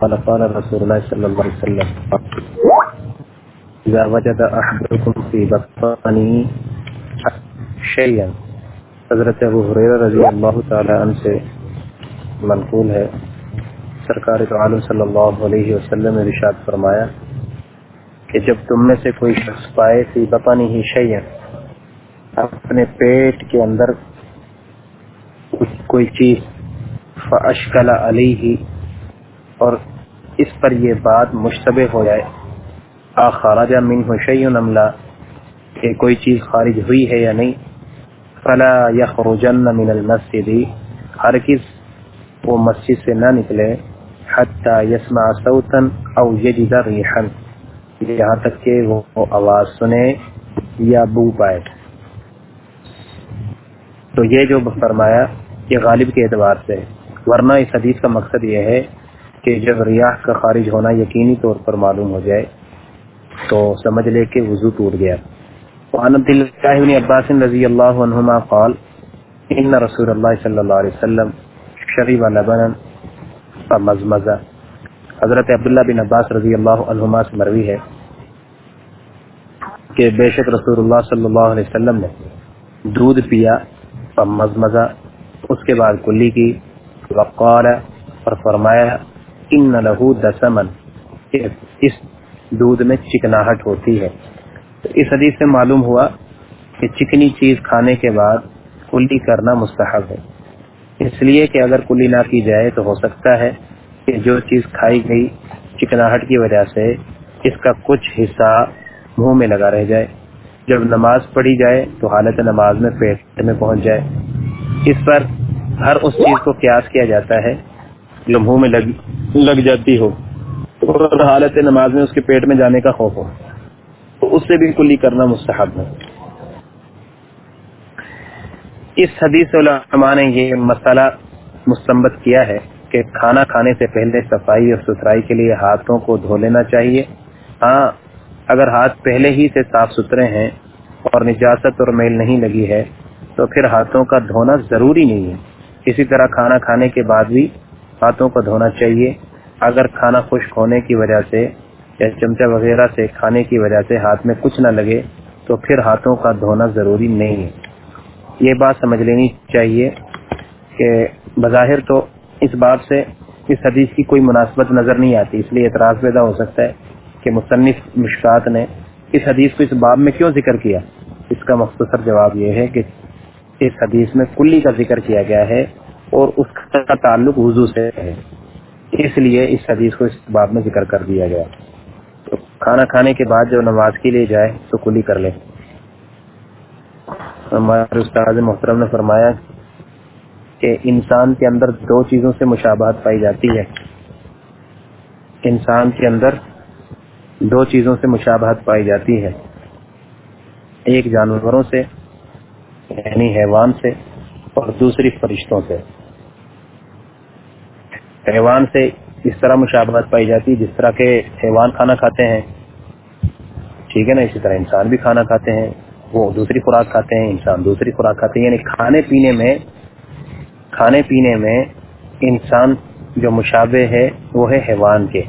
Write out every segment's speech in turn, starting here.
قال قال رسول الله صلى الله عليه وسلم، إذا وجد أحدكم في بطنه شيئا حضرت ابو حریر رضی اللہ تعالی عنہ سے منقول ہے۔ سرکار تو عالم صلی اللہ علیہ وسلم نے رشاد فرمایا کہ جب تم میں سے کوئی شخص پائے فی بطنی ہی شیئن اپنے پیٹ کے اندر کوئی چیز فاشکل علیہ اور اس پر یہ بات مشتبہ ہو جائے۔ آ آخراج من شیئن املا کہ کوئی چیز خارج ہوئی ہے یا نہیں؟ فلا یخرجن من المسجد، ہرگز وہ مسجد سے نہ نکلے، حتی یسمع صوتا او یجد ریحا، یہاں تک کہ وہ آواز سنے یا بو پائے۔ تو یہ جو فرمایا یہ غالب کے اعتبار سے، ورنہ اس حدیث کا مقصد یہ ہے کہ جب ریاح کا خارج ہونا یقینی طور پر معلوم ہو جائے تو سمجھ لے کہ وضو ٹوٹ گیا۔ وعن عبد الله بن عباس رضی اللہ عنہما قال، ان رسول اللہ صلی اللہ علیہ وسلم شریب لبنا فمزمزا حضرت عبداللہ بن عباس رضی اللہ عنہما سے مروی ہے کہ بے شک رسول اللہ صلی اللہ علیہ وسلم نے دودھ پیا فمزمزا اس کے بعد کلی کی، وقال اور فرمایا ان لہو دسمن۔ اس دودھ میں چکناہٹ ہوتی ہے۔ اس حدیث سے معلوم ہوا کہ چکنی چیز کھانے کے بعد کلی کرنا مستحب ہے۔ اس لیے کہ اگر کلی نہ کی جائے تو ہو سکتا ہے کہ جو چیز کھائی گئی چکناہٹ کی وجہ سے اس کا کچھ حصہ منہ میں لگا رہ جائے۔ جب نماز پڑھی جائے تو حالت نماز میں پیٹ میں پہنچ جائے۔ اس پر ہر اس چیز کو قیاس کیا جاتا ہے جو منہ میں لگ لگ جاتی ہو اور حالت نماز میں اس کے پیٹ میں جانے کا خوف ہو۔ تو اس سے بھی کلی کرنا مستحب ہے۔ اس حدیث علماء نے یہ مسئلہ مستمت کیا ہے کہ کھانا کھانے سے پہلے صفائی اور ستھرائی کے لیے ہاتھوں کو دھو لینا چاہیے۔ ہاں اگر ہاتھ پہلے ہی سے صاف ستھرے ہیں اور نجاست اور میل نہیں لگی ہے، تو پھر ہاتھوں کا دھونا ضروری نہیں ہے۔ اسی طرح کھانا کھانے کے بعد بھی ہاتھوں کو دھونا چاہیے۔ اگر کھانا خشک ہونے کی وجہ سے یا چمچہ وغیرہ سے کھانے کی وجہ سے ہاتھ میں کچھ نہ لگے، تو پھر ہاتھوں کا دھونا ضروری نہیں ہے۔ یہ بات سمجھ لینی چاہیے کہ بظاہر تو اس بات سے اس حدیث کی کوئی مناسبت نظر نہیں آتی، اس لیے اعتراض پیدا ہو سکتا ہے کہ مصنف مشکات نے اس حدیث کو اس باب میں کیوں ذکر کیا؟ اس کا مختصر جواب یہ ہے کہ اس حدیث میں کلی کا ذکر کیا گیا ہے اور اس کا تعلق وضو سے ہے۔ اس لیے اس حدیث کو اس باب میں ذکر کر دیا گیا۔ تو کھانا کھانے کے بعد جو نماز کے لیے جائے تو کلی کر لے۔ ہمارے استاد محترم نے فرمایا کہ انسان کے اندر دو چیزوں سے مشابہت پائی جاتی ہے۔ انسان کے اندر دو چیزوں سے مشابہت پائی جاتی ہے۔ ایک جانوروں سے یعنی حیوان سے، اور دوسری فرشتوں سے۔ حیوان سے اس طرح مشابہت پائی جاتی ہے جس طرح کے حیوان کھانا کھاتے ہیں۔ ٹھیک ہے نا؟ اسی طرح انسان بھی کھانا کھاتے ہیں، وہ دوسری خوراک کھاتے ہیں، انسان دوسری خوراک کھاتے ہیں۔ یعنی کھانے پینے میں، کھانے پینے میں انسان جو مشابہ ہے، وہ ہے حیوان کے۔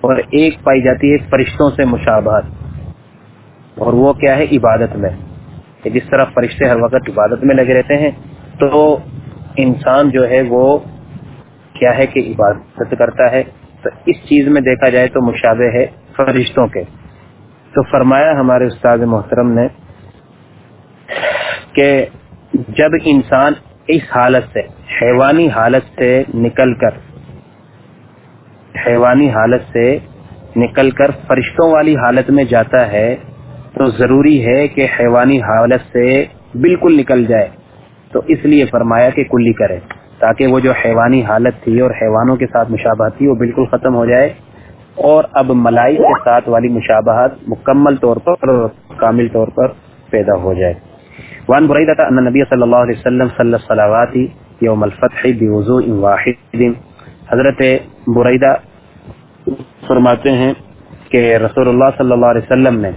اور ایک پائی جاتی ہے فرشتوں سے مشابہت۔ اور وہ کیا ہے؟ عبادت میں۔ جس طرح فرشتے ہر وقت عبادت میں لگے رہتے ہیں، تو انسان جو ہے وہ کیا ہے کہ عبادت کرتا ہے، تو اس چیز میں دیکھا جائے تو مشابہ ہے فرشتوں کے۔ تو فرمایا ہمارے استاد محترم نے کہ جب انسان اس حالت سے، حیوانی حالت سے نکل کر، حیوانی حالت سے نکل کر فرشتوں والی حالت میں جاتا ہے، تو ضروری ہے کہ حیوانی حالت سے بالکل نکل جائے۔ تو اس لیے فرمایا کہ کلی کرے۔ تاکہ وہ جو حیوانی حالت تھی اور حیوانوں کے ساتھ مشابہت تھی، وہ بالکل ختم ہو جائے۔ اور اب ملائی کے ساتھ والی مشابہت مکمل طور پر کامل طور پر پیدا ہو جائے۔ وان بریدہ ان نبی صلی اللہ علیہ وسلم صلی اللہ صلواتی یوم الفتح بوضوء واحد۔ حضرت بریدہ فرماتے ہیں کہ رسول اللہ صلی اللہ علیہ وسلم نے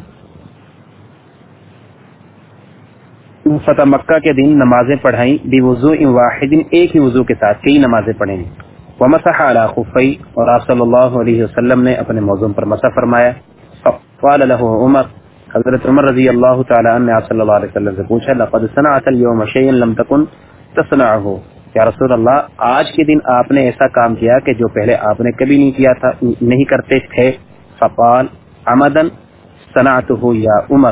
فتح مکہ کے دن نمازیں پڑھائیں۔ بی وضو واحد، ایک ہی وضو کے ساتھ کئی نمازیں پڑھیں۔ ومسح على خفی، اور آپ صلی اللہ علیہ وسلم نے اپنے موضوع پر مسح فرمایا۔ فقال له عمر، حضرت عمر رضی اللہ تعالی عنہ آپ صلی اللہ علیہ وسلم سے پوچھا، لقد صنعت اليوم شيئا لم تكن تصنعه. یا رسول اللہ، آج کے دن آپ نے ایسا کام کیا کہ جو پہلے آپ نے کبھی نہیں کیا تھا، نہیں کرتے تھے۔ فقال، عمدا صنعته یا عمر.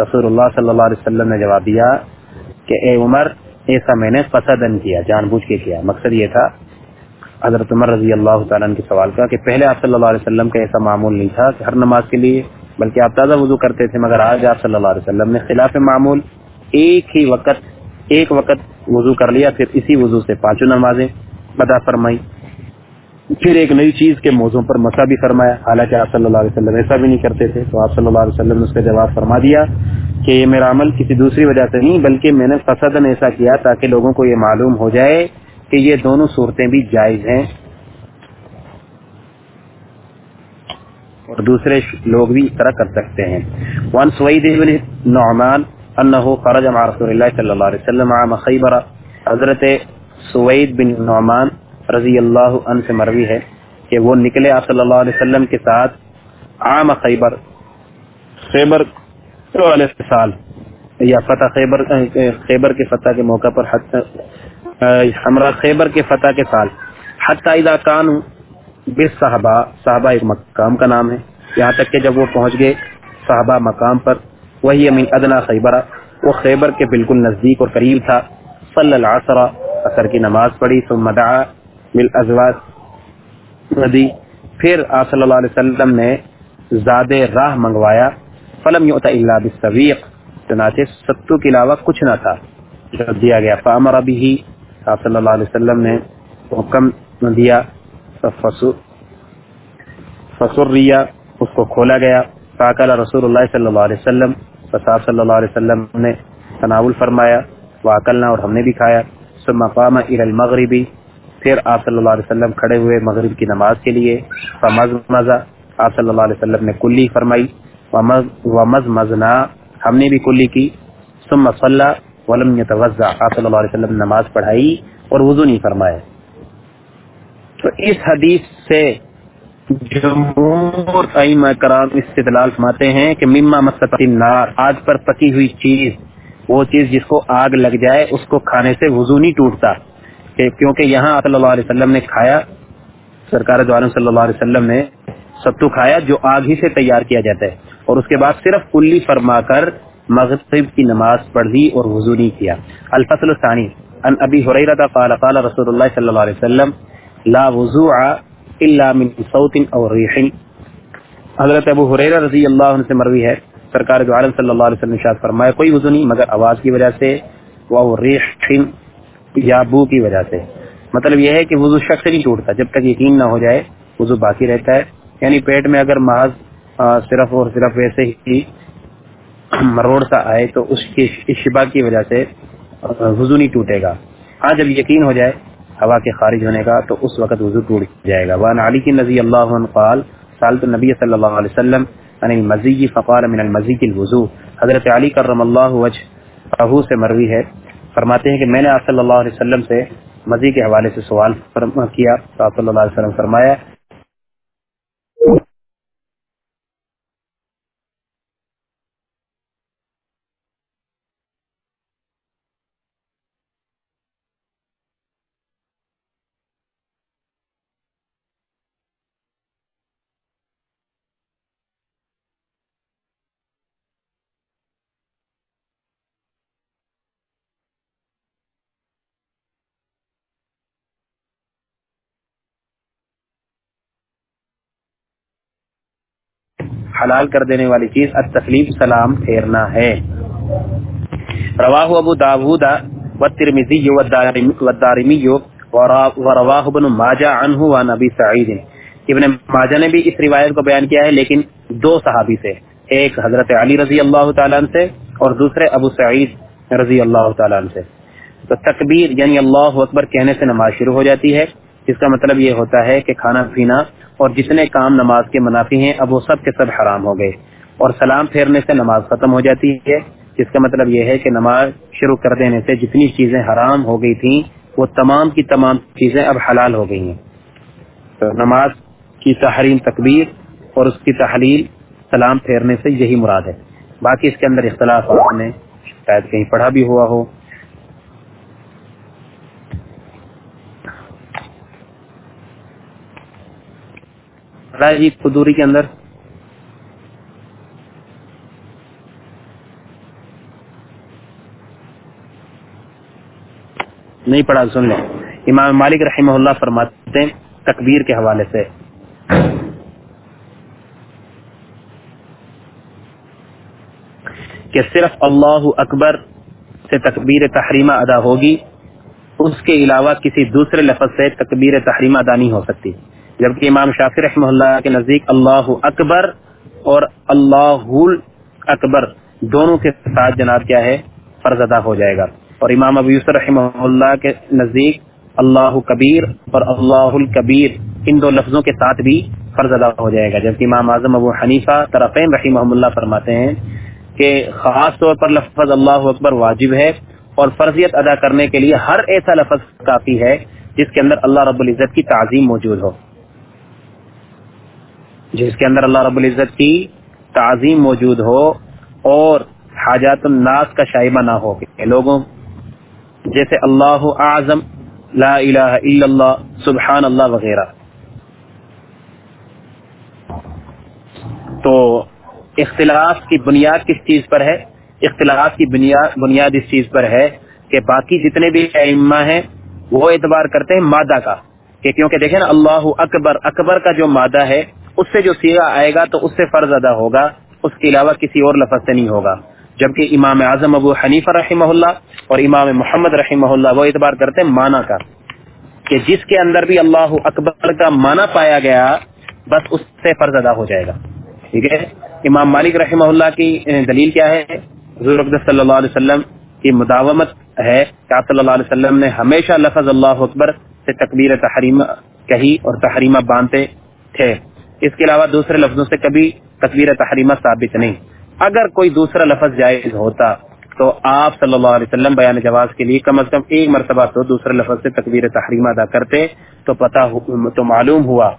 رسول اللہ صلی اللہ علیہ وسلم نے جواب دیا کہ اے عمر ایسا میں نے قصدن کیا، جان بوجھ کے کیا۔ مقصد یہ تھا، حضرت عمر رضی اللہ تعالیٰ کے سوال کا کہ پہلے آپ صلی اللہ علیہ وسلم کا ایسا معمول نہیں تھا کہ ہر نماز کے لیے، بلکہ آپ تازہ وضو کرتے تھے، مگر آج آپ صلی اللہ علیہ وسلم نے خلاف معمول ایک ہی وقت، ایک وقت وضو کر لیا، پھر اسی وضو سے پانچوں نمازیں بدا فرمائی پھر ایک نئی چیز کے موضوع پر مسا بھی فرمایا۔ حالانکہ آپ صلی اللہ علیہ وسلم ایسا بھی نہیں کرتے تھے، تو آپ صلی اللہ علیہ وسلم نے اس کا جواب فرما دیا کہ یہ میرا عمل کسی دوسری وجہ سے نہیں، بلکہ میں نے فسدن ایسا کیا تاکہ لوگوں کو یہ معلوم ہو جائے کہ یہ دونوں صورتیں بھی جائز ہیں۔ اور دوسرے لوگ بھی اس طرح کر سکتے ہیں۔ وان سوید بن نعمان انه خرج مع رسول الله صلی اللہ علیہ وسلم عام خیبر حضرت سوید بن نعمان رضی اللہ عنہ سے مروی ہے کہ وہ نکلے آپ صلی اللہ علیہ وسلم کے ساتھ عام خیبر خیبر سال یا فتح خیبر خیبر کے فتح کے موقع پر ہمراہ خیبر کے فتح کے سال۔ حتی اذا کانو بس صحابہ صحابہ ایک مقام کا نام ہے۔ یہاں تک کہ جب وہ پہنچ گئے صحابہ مقام پر، وہی امین ادنا خیبرہ، وہ خیبر کے بالکل نزدیک اور قریب تھا۔ صلی العصر اثر کی نماز پڑھی، ثم دعا۔ بالازواج ندی پھر آپ صلی اللہ علیہ وسلم نے زاد راہ منگوایا۔ فلم یعطا الا بالسویق چنانچہ ستو کے علاوہ کچھ نہ تھا۔ جب دیا گیا۔ فامر بھی آپ صلی اللہ علیہ وسلم نے حکم دیا۔ فسر ریا اس کو کھولا گیا۔ فاقل رسول اللہ صلی اللہ علیہ وسلم۔ فصاف صلی اللہ علیہ وسلم نے تناول فرمایا۔ واقلنا اور ہم نے بھی کھایا۔ ثم قام الى المغربی پھر آپ صلی اللہ علیہ وسلم کھڑے ہوئے مغرب کی نماز کے لیے فمز مزا آپ صلی اللہ علیہ وسلم نے کلی فرمائی، ومز مزنا ہم نے بھی کلی کی، ثم صلی ولم يتوضا آپ صلی اللہ علیہ وسلم نماز پڑھائی اور وضو نہیں فرمایا تو اس حدیث سے جمہور کرام استدلال فرماتے ہیں کہ مما النار، آگ پر پکی ہوئی چیز، وہ چیز جس کو آگ لگ جائے، اس کو کھانے سے وضو نہیں ٹوٹتا۔ کہ کیونکہ یہاں صلی اللہ علیہ وسلم نے کھایا، سرکار دعالم صلی اللہ علیہ وسلم نے ستو کھایا جو آگ ہی سے تیار کیا جاتا ہے۔ اور اس کے بعد صرف کلی فرما کر مغرب کی نماز پڑھ دی اور وضو نہیں کیا۔ الفصل الثانی ان ابی حریرہ قال قال رسول اللہ صلی اللہ علیہ وسلم، لا وضوع الا من صوت او ریح۔ حضرت ابو حریرہ رضی اللہ عنہ سے مروی ہے۔ سرکار دو عالم صلی اللہ علیہ وسلم نے ارشاد فرمایا، کوئی وضو نہیں، مگر آواز کی وجہ سے وہ ریح۔ یا بو کی وجہ سے۔ مطلب یہ ہے کہ وضو شخص نہیں ٹوٹتا جب تک یقین نہ ہو جائے، وضو باقی رہتا ہے۔ یعنی پیٹ میں اگر محض صرف اور صرف ویسے ہی مروڑ سا آئے، تو اس کی شبا کی وجہ سے وضو نہیں ٹوٹے گا۔ ہاں جب یقین ہو جائے، ہوا کے خارج ہونے کا، تو اس وقت وضو ٹوٹ جائے گا۔ وان علی کی نبی اللہ عنہ قال سالت النبی صلی اللہ علیہ وسلم ان المزی فقال من المزی الوضو۔ حضرت علی کرم اللہ وجہ ابو سے مروی ہے۔ فرماتے ہیں کہ میں نے آپ صلی اللہ علیہ وسلم سے مزید کے حوالے سے سوال کیا، تو آپ صلی اللہ علیہ وسلم فرمایا حلال کر دینے والی چیز، التسلیم، سلام پھیرنا ہے۔ رواہ ابو داود والترمذی والدارمی ورواہ ابن ماجہ عنہ و نبی سعید۔ ابن ماجہ نے بھی اس روایت کو بیان کیا ہے، لیکن دو صحابی سے ایک حضرت علی رضی اللہ تعالیٰ عنہ سے اور دوسرے ابو سعید رضی اللہ تعالیٰ عنہ سے۔ تو تکبیر یعنی اللہ اکبر کہنے سے نماز شروع ہو جاتی ہے، جس کا مطلب یہ ہوتا ہے کہ کھانا پینا اور جتنے کام نماز کے منافی ہیں، اب وہ سب کے سب حرام ہو گئے۔ اور سلام پھیرنے سے نماز ختم ہو جاتی ہے، جس کا مطلب یہ ہے کہ نماز شروع کر دینے سے جتنی چیزیں حرام ہو گئی تھیں، وہ تمام کی تمام چیزیں اب حلال ہو گئی ہیں۔ تو نماز کی تحریم تکبیر اور اس کی تحلیل سلام پھیرنے سے یہی مراد ہے۔ باقی اس کے اندر اختلاف آپ نے شاید کہیں پڑھا بھی ہوا ہو۔ جی قدوری کے اندر۔ نہیں پڑھا، سن لیں۔ امام مالک رحمہ اللہ فرماتے ہیں تکبیر کے حوالے سے۔ کہ صرف اللہ اکبر سے تکبیر تحریمہ ادا ہوگی، اس کے علاوہ کسی دوسرے لفظ سے تکبیر تحریمہ ادا نہیں ہو سکتی۔ جبکہ امام شافی رحمہ اللہ کے نزدیک اللہ اکبر اور اللہ اکبر دونوں کے ساتھ جناب کیا ہے؟ فرض ادا ہو جائے گا۔ اور امام ابو یوسف رحمہ اللہ کے نزدیک اللہ کبیر اور اللہ الکبیر ان دو لفظوں کے ساتھ بھی فرض ادا ہو جائے گا۔ جبکہ امام اعظم ابو حنیفہ طرفین رحمہ اللہ فرماتے ہیں کہ خاص طور پر لفظ اللہ اکبر واجب ہے اور فرضیت ادا کرنے کے لیے ہر ایسا لفظ کافی ہے جس کے اندر اللہ رب العزت کی تعظیم موجود ہو۔ جس کے اندر اللہ رب العزت کی تعظیم موجود ہو اور حاجات الناس کا شائبہ نہ ہو لوگوں، جیسے اللہ اعظم، لا الہ الا اللہ، سبحان اللہ وغیرہ۔ تو اختلاف کی بنیاد کس چیز پر ہے؟ اختلاف کی بنیاد بنیاد اس چیز پر ہے کہ باقی جتنے بھی ائمہ ہیں، وہ اعتبار کرتے ہیں مادہ کا۔ کہ کیونکہ دیکھیں نا، اللہ اکبر اکبر کا جو مادہ ہے اس سے جو سیگا آئے گا تو اس سے فرض ادا ہوگا، اس کے علاوہ کسی اور لفظ سے نہیں ہوگا۔ جبکہ امام اعظم ابو حنیفہ رحمہ اللہ اور امام محمد رحمہ اللہ وہ اعتبار کرتے ہیں مانا کا۔ کہ جس کے اندر بھی اللہ اکبر کا مانا پایا گیا، بس اس سے فرض ادا ہو جائے گا۔ ٹھیک ہے؟ امام مالک رحمہ اللہ کی دلیل کیا ہے؟ حضور صلی اللہ علیہ وسلم کی مداومت ہے کہ آپ صلی اللہ علیہ وسلم نے ہمیشہ لفظ اللہ اکبر سے تکبیر تحریمہ کہی اور تحریمہ باندھتے تھے۔ اس کے علاوہ دوسرے لفظوں سے کبھی تکبیر تحریمہ ثابت نہیں۔ اگر کوئی دوسرا لفظ جائز ہوتا تو آپ صلی اللہ علیہ وسلم بیان جواز کے لیے کم از کم ایک مرتبہ تو دوسرے لفظ سے تکبیر تحریم ادا کرتے تو پتا تو معلوم ہوا۔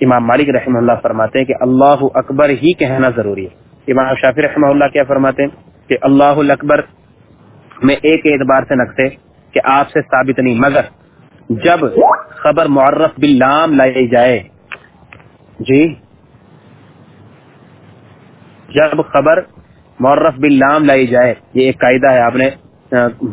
امام مالک رحمہ اللہ فرماتے ہیں کہ اللہ اکبر ہی کہنا ضروری ہے۔ امام شافی رحمہ اللہ کیا فرماتے ہیں کہ اللہ اکبر میں ایک اعتبار سے نقصے کہ آپ سے ثابت نہیں، مگر جب خبر معرف باللام لائی جائے جی۔ جب خبر معرف باللام لائی جائے، یہ ایک قاعدہ ہے، آپ نے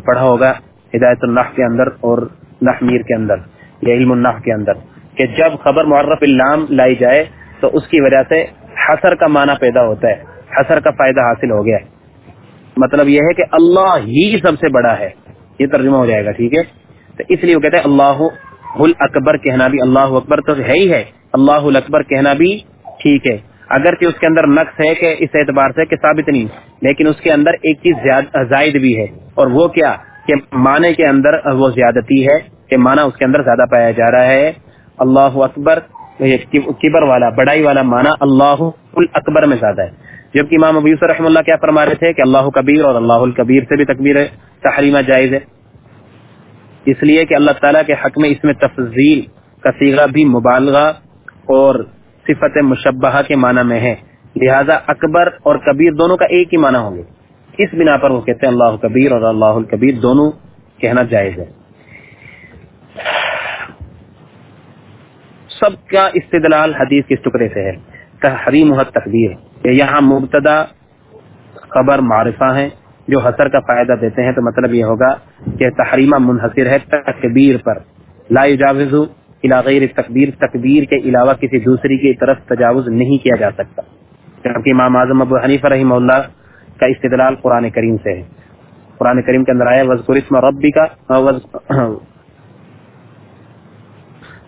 پڑھا ہوگا ہدایت النح کے اندر اور نحمیر کے اندر، یا علم النح کے اندر، کہ جب خبر معرف اللام لائی جائے تو اس کی وجہ سے حسر کا معنی پیدا ہوتا ہے، حسر کا فائدہ حاصل ہو گیا مطلب یہ ہے کہ اللہ ہی سب سے بڑا ہے۔ یہ ترجمہ ہو جائے گا، ٹھیک ہے؟ تو اس لیے وہ کہتے ہیں، اللہ اکبر کہنا بھی اللہ اکبر تو ہے ہی ہے۔ اللہ اکبر کہنا بھی ٹھیک ہے۔ اگرچہ اس کے اندر نقص ہے کہ اس اعتبار سے کہ ثابت نہیں، لیکن اس کے اندر ایک چیز زائد بھی ہے۔ اور وہ کیا؟ کہ معنی کے اندر وہ زیادتی ہے کہ معنی اس کے اندر زیادہ پایا جا رہا ہے۔ اللہ اکبر کبر والا، بڑائی والا معنی اللہ اکبر میں زیادہ ہے۔ جبکہ امام ابو یوسف رحم اللہ کیا فرما رہے تھے کہ اللہ کبیر اور اللہ الکبیر سے بھی تکبیر تحریمہ جائز ہے۔ اس لیے کہ اللہ تعالیٰ کے حق میں اس میں تفضیل کا سیغہ بھی مبالغہ اور صفت مشبہ کے معنی میں ہے۔ لہذا اکبر اور کبیر دونوں کا ایک ہی معنی ہوں گے۔ اس بنا پر وہ کہتے ہیں اللہ کبیر اور اللہ الکبیر دونوں کہنا جائز ہے۔ سب کا استدلال حدیث کے ٹکڑے سے ہے۔ تحریم حد تقدیر۔ یہاں مبتدا خبر معرفہ ہیں جو حسر کا فائدہ دیتے ہیں تو مطلب یہ ہوگا کہ تحریمہ منحصر ہے تکبیر پر۔ لا یجاوز غیر تکبیر تکبیر کے علاوہ کسی دوسری کی طرف تجاوز نہیں کیا جا سکتا۔ کیونکہ امام اعظم ابو حنیف رحمہ اللہ کا استدلال قرآن کریم سے ہے۔ قرآن کریم کے اندر آیا وزقر اسم ربی کا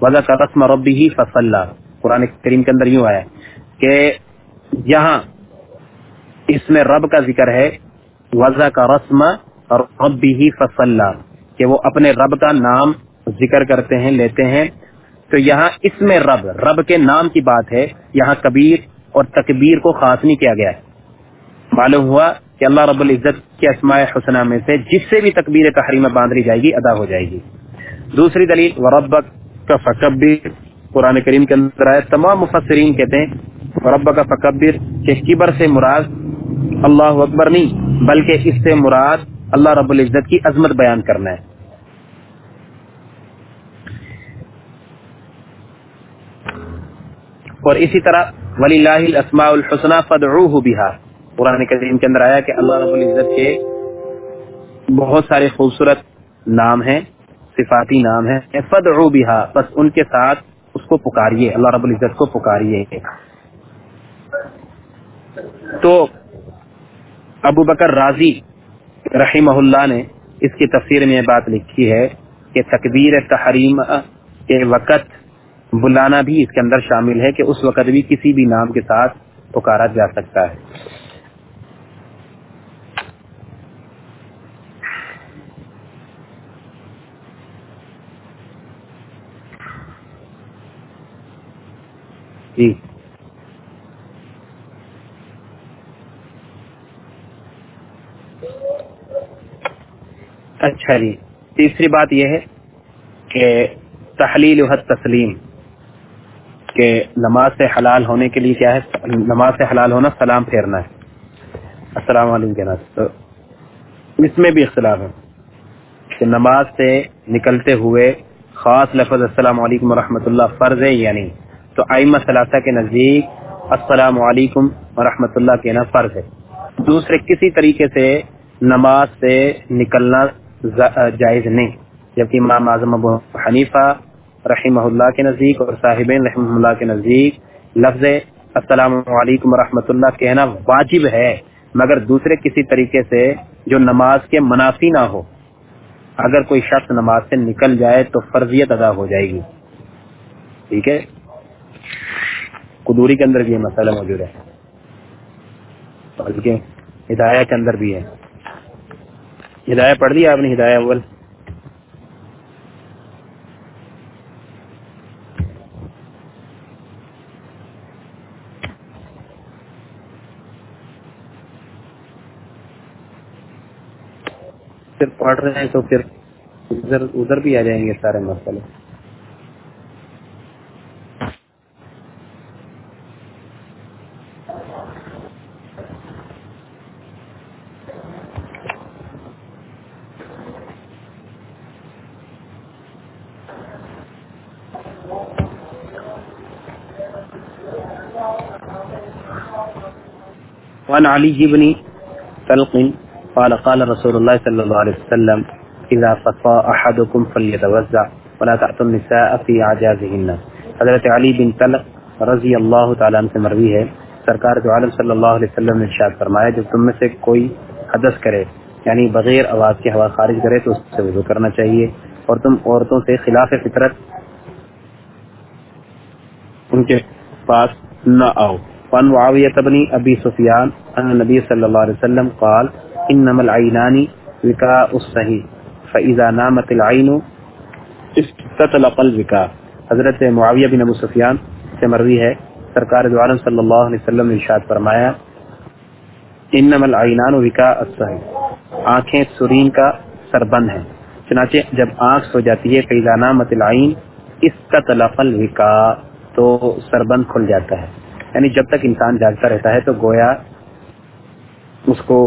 وزا کا رسم ربی ہی فصل قرآن کریم کے اندر یوں آیا کہ یہاں اس میں رب کا ذکر ہے وزا کا رسم ربی ہی فصل کہ وہ اپنے رب کا نام ذکر کرتے ہیں، لیتے ہیں تو یہاں اس میں رب رب کے نام کی بات ہے، یہاں کبیر اور تکبیر کو خاص نہیں کیا گیا ہے۔ معلوم ہوا کہ اللہ رب العزت کے اسماء حسنہ میں سے جس سے بھی تکبیر تحریم باندھ لی جائے گی، ادا ہو جائے گی۔ دوسری دلیل و کا فکبیر۔ قرآن کریم کے اندر آئے، تمام مفسرین کہتے ہیں رب کا فکبر کہ کبر سے مراد اللہ اکبر نہیں، بلکہ اس سے مراد اللہ رب العزت کی عظمت بیان کرنا ہے۔ اور اسی طرح ولی اللہ السماء الحسن فدعوه بها۔ قرآن کریم کے اندر آیا کہ اللہ رب العزت کے بہت سارے خوبصورت نام ہیں، صفاتی نام ہیں۔ فدعو بها۔ بس ان کے ساتھ اس کو پکاریے، اللہ رب العزت کو پکاریے۔ تو ابو بکر راضی رحمہ اللہ نے اس کی تفسیر میں بات لکھی ہے کہ تکبیر تحریم کے وقت بلانا بھی اس کے اندر شامل ہے کہ اس وقت بھی کسی بھی نام کے ساتھ پکارا جا سکتا ہے۔ جی۔ اچھا جی تیسری بات یہ ہے کہ تحلیل حد تسلیم۔ کہ نماز سے حلال ہونے کے لیے کیا ہے؟ نماز سے حلال ہونا سلام پھیرنا ہے۔ السلام علیکم کہنا تو اس میں بھی اختلاف ہے کہ نماز سے نکلتے ہوئے خاص لفظ السلام علیکم ورحمۃ اللہ فرض ہے یا نہیں؟ تو آئمہ ثلاثہ کے نزدیک السلام علیکم ورحمۃ اللہ کہنا فرض ہے۔ دوسرے کسی طریقے سے نماز سے نکلنا جائز نہیں، جبکہ امام اعظم ابو حنیفہ رحمہ اللہ کے نزدیک اور صاحبین رحمہ اللہ کے نزدیک لفظ السلام علیکم ورحمۃ اللہ کہنا واجب ہے، مگر دوسرے کسی طریقے سے جو نماز کے منافی نہ ہو۔ اگر کوئی شخص نماز سے نکل جائے تو فرضیت ادا ہو جائے گی۔ ٹھیک ہے؟ قدوری کے اندر بھی یہ مسئلہ موجود ہے۔ بلکہ ہدایہ کے اندر بھی ہے۔ ہدایہ پڑھ دیا آپ نے، ہدایہ اول۔ پھر پڑھ رہے ہیں تو پھر ادھر ادھر بھی آ جائیں گے سارے مسئلے۔ وعن علي بن طلق قال قال رسول الله صلى الله عليه وسلم اذا فطى احدكم فليتوزع ولا تعطوا النساء في اعجازهن حضرت علی بن طلق رضی اللہ تعالیٰ عنہ سے مروی ہے۔ سرکار جو عالم صلی اللہ علیہ وسلم نے ارشاد فرمایا، جب تم میں سے کوئی حدث کرے یعنی بغیر آواز کی ہوا خارج کرے، تو اس سے وضو کرنا چاہیے۔ اور تم عورتوں سے خلاف فطرت ان کے پاس نہ آؤ۔ وان معاویہ بن ابی سفیان، ان نبی صلی اللہ علیہ وسلم قال انما العینان وکاء الصحیح فاذا نامت العین استطلق الوکاء حضرت معاویہ بن ابو سفیان سے مروی ہے، سرکار دو عالم صلی اللہ علیہ وسلم نے ارشاد فرمایا انما العینان وکاء الصحیح آنکھیں سرین کا سربند ہیں. چنانچہ جب آنکھ سو جاتی ہے فاذا نامت العین استطلق الوکاء تو سربند کھل جاتا ہے. یعنی جب تک انسان جاگتا رہتا ہے، تو گویا اس کو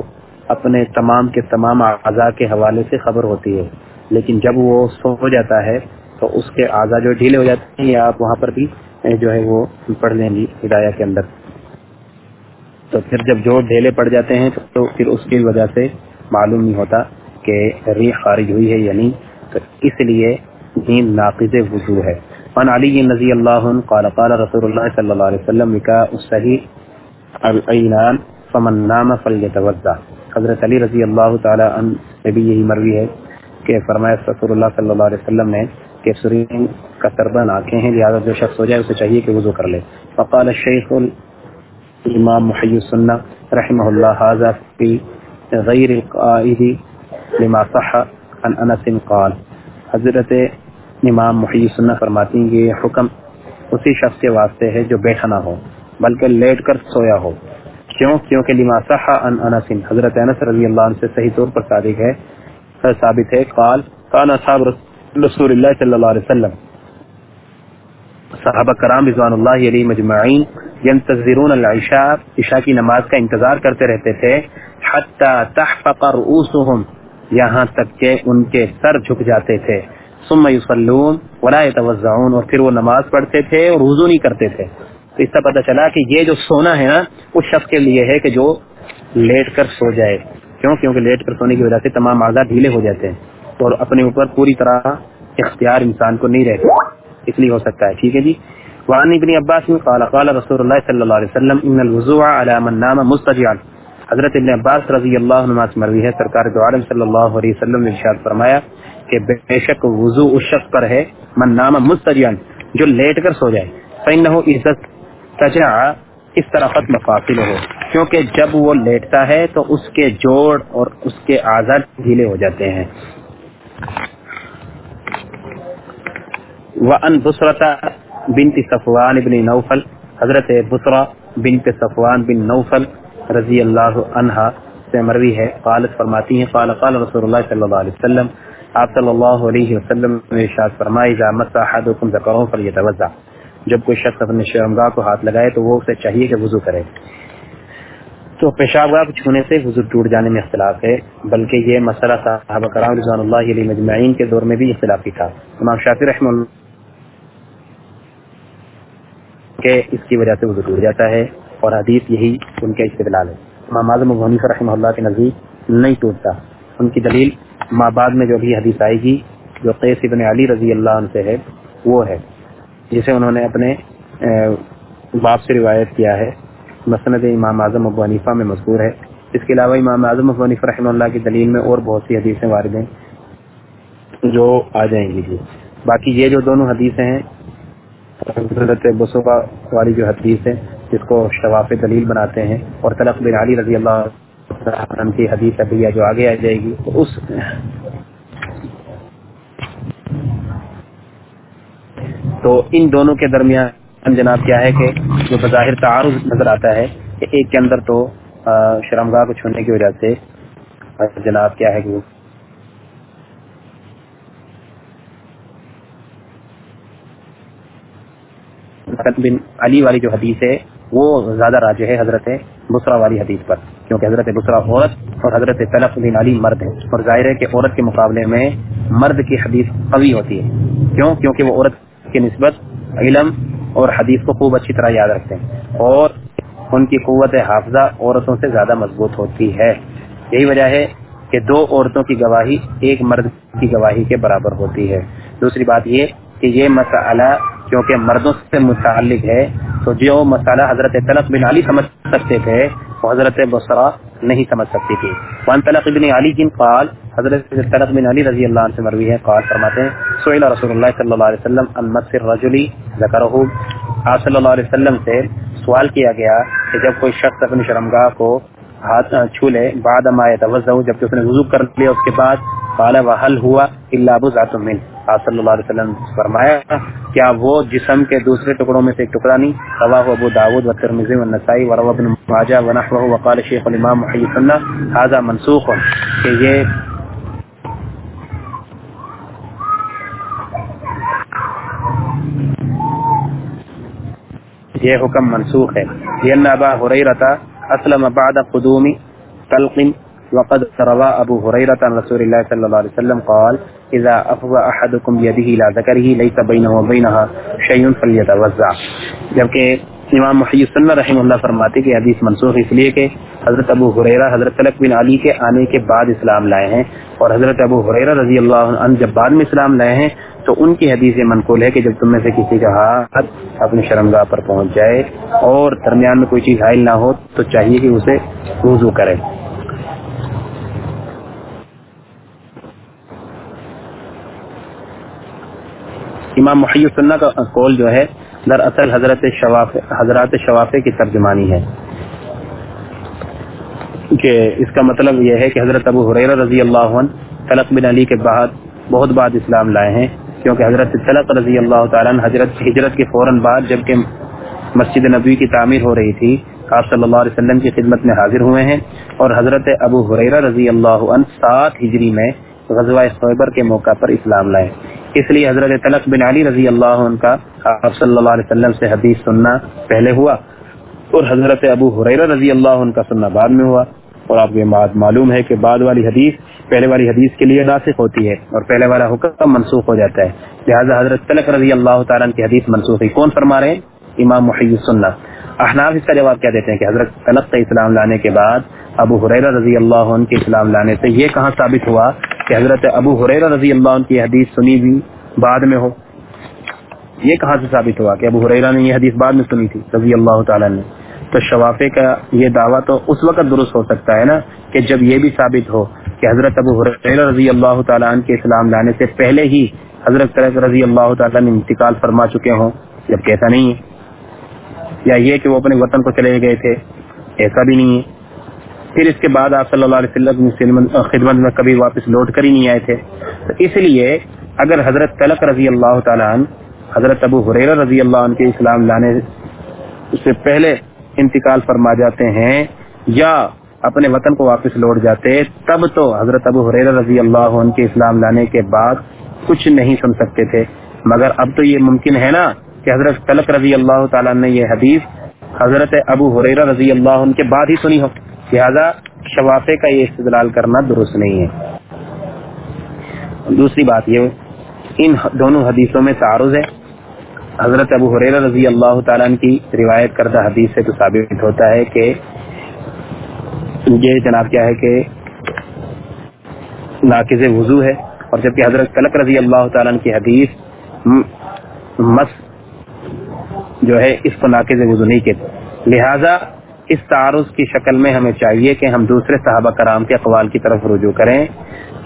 اپنے تمام کے تمام اعضاء کے حوالے سے خبر ہوتی ہے۔ لیکن جب وہ سو ہو جاتا ہے، تو اس کے اعضاء جو ڈھیلے ہو جاتے ہیں، یا آپ وہاں پر بھی جو ہے وہ پڑھ لیں گی ہدایہ کے اندر۔ تو پھر جب جو ڈھیلے پڑ جاتے ہیں، تو پھر اس کی وجہ سے معلوم نہیں ہوتا کہ ریح خارج ہوئی ہے یا نہیں۔ تو اس لیے نیند ناقض وضو ہے۔ عن علی نزی اللہ قال قال رسول اللہ صلی اللہ علیہ وسلم وکا الصحیح العینان فمن نام فلیتوضا. حضرت علی رضی اللہ تعالی عنہ سے بھی یہی مروی ہے کہ فرمایا رسول اللہ صلی اللہ علیہ وسلم نے کہ سرین کا سربن آنکھیں ہیں، لہذا جو شخص ہو جائے اسے چاہیے کہ وضو کر لے۔ فقال الشیخ الامام محی السنہ رحمہ اللہ حاضر فی غیر القائد لما صح عن انس قال. حضرت امام محی سننا فرماتی ہیں کہ یہ حکم اسی شخص کے واسطے ہے جو بیٹھا نہ ہو، بلکہ لیٹ کر سویا ہو۔ کیوں؟ کیونکہ لما صح ان انس، حضرت انس رضی اللہ عنہ سے صحیح طور پر صادق ہے، ثابت ہے، قال کان اصحاب رسول اللہ صلی اللہ علیہ وسلم. صحابہ کرام رضوان اللہ علیہ مجمعین ینتظرون العشاء، عشاء کی نماز کا انتظار کرتے رہتے تھے، حتی تحفق رؤوسهم یہاں تک کہ ان کے سر جھک جاتے تھے. ثم یصلون ولا يتوضعون اور پھر وہ نماز پڑھتے تھے اور وضو نہیں کرتے تھے. تو اس سے پتہ چلا کہ یہ جو سونا ہے نا، اس شخص کے لیے ہے کہ جو لیٹ کر سو جائے۔ کیوں؟ کیونکہ لیٹ کر سونے کی وجہ سے تمام اعضاء ڈھیلے ہو جاتے ہیں اور اپنے اوپر پوری طرح اختیار انسان کو نہیں رہتا۔ اس لیے ہو سکتا ہے۔ ٹھیک ہے جی؟ وعن ابن عباس قال قال رسول اللہ صلی اللہ علیہ وسلم، ان الوضوء على من نام مستجعا حضرت ابن عباس رضی اللہ عنہ سے مروی ہے۔ سرکار دو عالم صلی اللہ علیہ وسلم نے ارشاد فرمایا کہ بے شک وضو اس شخص پر ہے، من نام مستجعا جو لیٹ کر سو جائے۔ فانه اذا تجع اس طرح ختم فاصل ہو۔ کیونکہ جب وہ لیٹتا ہے تو اس کے جوڑ اور اس کے اعضاء ڈھیلے ہو جاتے ہیں۔ وان بسرتا بنت صفوان بن نوفل، حضرت بسرا بنت صفوان بن نوفل رضی اللہ عنہا سے مروی ہے۔ قالت فرماتی ہیں، قال قال رسول اللہ صلی اللہ علیہ وسلم، آپ صلی اللہ علیہ وسلم نے ارشاد فرمایا اذا مس احدكم ذکروں فلیتوضا جب کوئی شخص اپنے شرمگاہ کو ہاتھ لگائے تو وہ اسے چاہیے کہ وضو کرے۔ تو پیشاب گاہ چھونے سے وضو ٹوٹ جانے میں اختلاف ہے، بلکہ یہ مسئلہ صحابہ کرام رضوان اللہ علیہ مجمعین کے دور میں بھی اختلافی تھا۔ امام شافی رحمہ اللہ کہ اس کی وجہ سے وہ ٹوٹ جاتا ہے اور حدیث یہی ان کے استدلال ہے۔ امام اعظم حنیف رحمہ اللہ کے نزدیک نہیں ٹوٹتا۔ ان کی دلیل ماں بعد میں جو بھی حدیث آئے گی، جو قیس ابن علی رضی اللہ عنہ سے ہے، وہ ہے۔ جسے انہوں نے اپنے باپ سے روایت کیا ہے۔ مسند امام اعظم ابو حنیفہ میں مذکور ہے۔ اس کے علاوہ امام اعظم ابو حنیفہ رحمہ اللہ کی دلیل میں اور بہت سی حدیثیں وارد ہیں جو آ جائیں گی۔ باقی یہ جو دونوں حدیثیں ہیں، حضرت بسوا والی جو حدیث ہے، جس کو شواف دلیل بناتے ہیں، اور طلق بن علی رضی اللہ عنہ کی حدیث ابھی جو آگے آ جائے گی، اس تو ان دونوں کے درمیان جناب کیا ہے کہ جو بظاہر تعارض نظر آتا ہے کہ ایک کے اندر تو شرمگاہ کو چھوڑنے کی وجہ سے جناب کیا ہے کہ بن علی والی جو حدیث ہے، وہ زیادہ راج ہے حضرت بسرا والی حدیث پر، کیونکہ حضرت بسرا عورت اور حضرت طلق بن علی مرد ہے اور ظاہر ہے کہ عورت کے مقابلے میں مرد کی حدیث قوی ہوتی ہے۔ کیوں؟ کیونکہ وہ عورت کی نسبت علم اور حدیث کو خوب اچھی طرح یاد رکھتے ہیں اور ان کی قوت حافظہ عورتوں سے زیادہ مضبوط ہوتی ہے۔ یہی وجہ ہے کہ دو عورتوں کی گواہی ایک مرد کی گواہی کے برابر ہوتی ہے۔ دوسری بات یہ کہ یہ مسئلہ کیونکہ مردوں سے متعلق ہے، تو جو مسئلہ حضرت طلق بن علی سمجھ سکتے تھے، وہ حضرت بسرا نہیں سمجھ سکتی تھی۔ وان طلق بن علی جن قال، حضرت طلق بن علی رضی اللہ عنہ سے مروی ہے، قال فرماتے ہیں، سئل رسول اللہ صلی اللہ علیہ وسلم ان مسر رجلی ذکرہ آپ صلی اللہ علیہ وسلم سے سوال کیا گیا کہ جب کوئی شخص اپنی شرمگاہ کو ہاتھ چھو لے، بعد ما يتوضا جبکہ اس نے وضو کر لیا، اس کے بعد قال وهل هو الا بذات من آپ صلی اللہ علیہ وسلم فرمایا کیا وہ جسم کے دوسرے ٹکڑوں میں سے ایک ٹکڑا نہیں؟ رواہ ابو داود و ترمذی و نسائی و رواه ابن ماجہ و نحوه وقال شیخ الامام محی السنہ هذا منسوخ. کہ یہ یہ حکم منسوخ ہے. لأن ابا هريره اسلم بعد قدوم طلق وقد روى ابو هريره عن رسول الله صلى الله عليه وسلم قال اذا افضى احدكم بيده الى ذكره ليس بينه وبينها شيء فليتوضا جبکہ امام محی السنہ رحم اللہ فرماتے کہ حدیث منسوخ اس لیے کہ حضرت ابو حریرہ حضرت طلق بن علی کے آنے کے بعد اسلام لائے ہیں اور حضرت ابو حریرہ رضی اللہ عنہ جب بعد میں اسلام لائے ہیں تو ان کی حدیث یہ منقول ہے کہ جب تم میں سے کسی کا ہاتھ اپنی شرمگاہ پر پہنچ جائے اور درمیان میں کوئی چیز حائل نہ ہو تو چاہیے کہ اسے وضو کرے۔ امام محی السنہ کا قول جو ہے، دراصل حضرت شواف، حضرات شوافے کی ترجمانی ہے۔ کہ اس کا مطلب یہ ہے کہ حضرت ابو حریرہ رضی اللہ عنہ طلق بن علی کے بعد بہت بعد اسلام لائے ہیں، کیونکہ حضرت طلق رضی اللہ تعالیٰ حضرت ہجرت کے فوراً بعد جبکہ مسجد نبی کی تعمیر ہو رہی تھی، آپ صلی اللہ علیہ وسلم کی خدمت میں حاضر ہوئے ہیں۔ اور حضرت ابو حریرہ رضی اللہ عنہ سات ہجری میں غزوہ خیبر کے موقع پر اسلام لائے۔ اس لیے حضرت طلق بن علی رضی اللہ عنہ کا آپ صلی اللہ علیہ وسلم سے حدیث سننا پہلے ہوا اور حضرت ابو حریرہ رضی اللہ عنہ کا سننا بعد میں ہوا اور آپ کو بات معلوم ہے کہ بعد والی حدیث پہلے والی حدیث کے لیے ناسخ ہوتی ہے اور پہلے والا حکم منسوخ ہو جاتا ہے۔ لہٰذا حضرت طلق رضی اللہ تعالیٰ کی حدیث منسوخ ہے کون فرما رہے ہیں؟ امام محی سننا احناف اس کا جواب کیا دیتے ہیں کہ حضرت طلق کا اسلام لانے کے بعد ابو حریرہ رضی اللہ عنہ کے اسلام لانے سے یہ کہاں ثابت ہوا کہ حضرت ابو حریرہ رضی اللہ عنہ کی حدیث سنی بھی بعد میں ہو۔ یہ کہاں سے ثابت ہوا کہ ابو حریرہ نے یہ حدیث بعد میں سنی تھی؟ رضی اللہ تعالیٰ نے تو شوافے کا یہ دعویٰ تو اس وقت درست ہو سکتا ہے نا کہ جب یہ بھی ثابت ہو کہ حضرت ابو حریرہ رضی اللہ تعالیٰ عنہ کے اسلام لانے سے پہلے ہی حضرت رضی اللہ تعالیٰ نے انتقال فرما چکے ہوں، جب کیسا نہیں ہے۔ یا یہ کہ وہ اپنے وطن کو چلے گئے تھے، ایسا بھی نہیں ہے۔ پھر اس کے بعد آپ صلی اللہ علیہ وسلم خدمت میں کبھی واپس لوٹ کر ہی نہیں آئے تھے۔ تو اس لیے اگر حضرت طلق رضی اللہ تعالیٰ عنہ، حضرت ابو حریر رضی اللہ عنہ کے اسلام لانے سے پہلے انتقال فرما جاتے ہیں یا اپنے وطن کو واپس لوٹ جاتے، تب تو حضرت ابو حریر رضی اللہ عنہ کے اسلام لانے کے بعد کچھ نہیں سن سکتے تھے۔ مگر اب تو یہ ممکن ہے نا کہ حضرت طلق رضی اللہ تعالیٰ نے یہ حدیث حضرت ابو حریر رضی اللہ عنہ کے بعد ہی سنی ہو۔ لہذا شفافے کا یہ استدلال کرنا درست نہیں ہے۔ دوسری بات یہ ان دونوں حدیثوں میں تعارض ہے۔ حضرت ابو حریر رضی اللہ تعالیٰ کی روایت کردہ حدیث سے تو ثابت ہوتا ہے کہ یہ جناب کیا ہے کہ ناقض وضو ہے۔ اور جبکہ حضرت کلک رضی اللہ تعالیٰ کی حدیث مس جو ہے، اس کو ناقض وضو نہیں کہتے۔ لہذا اس تعارض کی شکل میں ہمیں چاہیے کہ ہم دوسرے صحابہ کرام کے اقوال کی طرف رجوع کریں۔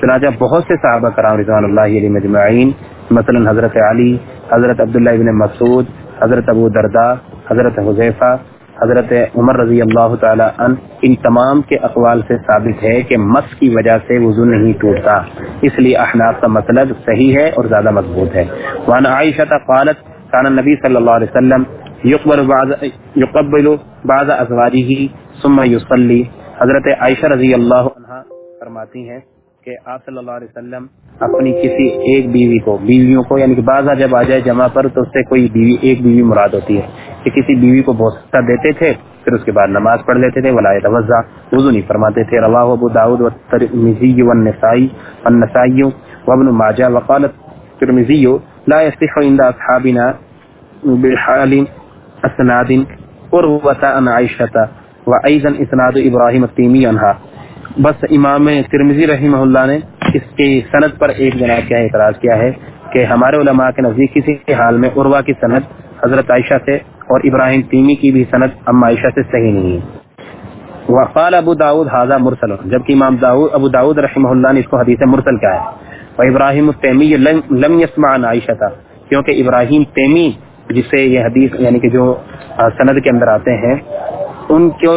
چنانچہ بہت سے صحابہ کرام رضوان اللہ علیہ مجمعین مثلا حضرت علی، حضرت عبداللہ ابن مسعود، حضرت ابو دردا حضرت حضیفہ حضرت عمر رضی اللہ تعالی عنہ، ان تمام کے اقوال سے ثابت ہے کہ مس کی وجہ سے وضو نہیں ٹوٹتا۔ اس لیے احناف کا مطلب صحیح ہے اور زیادہ مضبوط ہے۔ وانا عائشہ قالت، کان نبی صلی اللہ علیہ وسلم یقبل بعض یقبل بعض ازواجه ثم يصلي. حضرت عائشہ رضی اللہ عنہ فرماتی ہیں کہ آپ صلی اللہ علیہ وسلم اپنی کسی ایک بیوی کو بیویوں کو یعنی کہ بعض جب آ جائے جمع پر تو اس سے کوئی بیوی ایک بیوی مراد ہوتی ہے کہ کسی بیوی کو بہت سستا دیتے تھے، پھر اس کے بعد نماز پڑھ لیتے تھے، ولا توزہ وضو نہیں فرماتے تھے۔ روا ابو داود و ترمزی والنسائی والنسائی وابن ماجہ وقالت ترمزی لا يصح عند اصحابنا بحال اسناد قروة عن عائشة، وأيضا اسناد ابراہیم التیمی عنہ بس امام ترمزی رحمہ اللہ نے اس کی سند پر ایک جناب کیا اعتراض کیا ہے کہ ہمارے علماء کے نزدیک کسی کے حال میں عروا کی سند حضرت عائشہ سے اور ابراہیم تیمی کی بھی سند ام عائشہ سے صحیح نہیں ہے۔ وقال ابو داود حاضہ مرسل، جبکہ امام داود ابو داود رحمہ اللہ نے اس کو حدیث مرسل کیا ہے۔ وہ ابراہیم التیمی لم یسمع عن عائشہ تھا کیونکہ ابراہیم تیمی جس سے یہ حدیث یعنی کہ جو سند کے اندر آتے ہیں، ان کو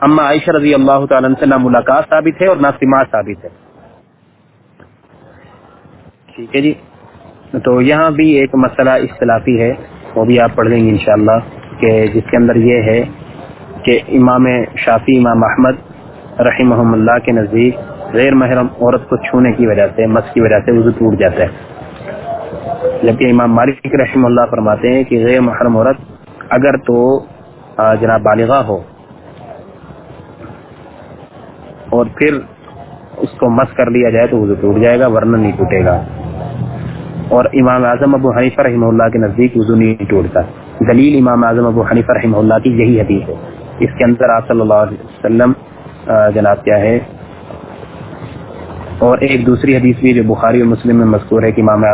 اما عائشہ رضی اللہ تعالیٰ سے نہ ملاقات ثابت ہے اور نہ سماعت ثابت ہے۔ ٹھیک ہے جی۔ تو یہاں بھی ایک مسئلہ اختلافی ہے، وہ بھی آپ پڑھ لیں گے انشاءاللہ، کہ جس کے اندر یہ ہے کہ امام شافی امام احمد رحیم اللہ کے نزدیک غیر محرم عورت کو چھونے کی وجہ سے، مس کی وجہ سے وضو ٹوٹ جاتا ہے۔ جبکہ امام مالک رحم اللہ فرماتے ہیں کہ غیر محرم عورت اگر تو جناب بالغاہ ہو اور پھر اس کو مس کر لیا جائے تو وہ ٹوٹ جائے گا، ورنہ نہیں ٹوٹے گا۔ اور امام اعظم ابو حنیفہ رحمہ اللہ کے نزدیک وضو نہیں ٹوٹتا۔ دلیل امام اعظم ابو حنیفہ رحمہ اللہ کی یہی حدیث ہے۔ اس کے اندر آپ صلی اللہ علیہ وسلم جناب کیا ہے؟ اور ایک دوسری حدیث بھی جو بخاری اور مسلم میں مذکور ہے کہ امام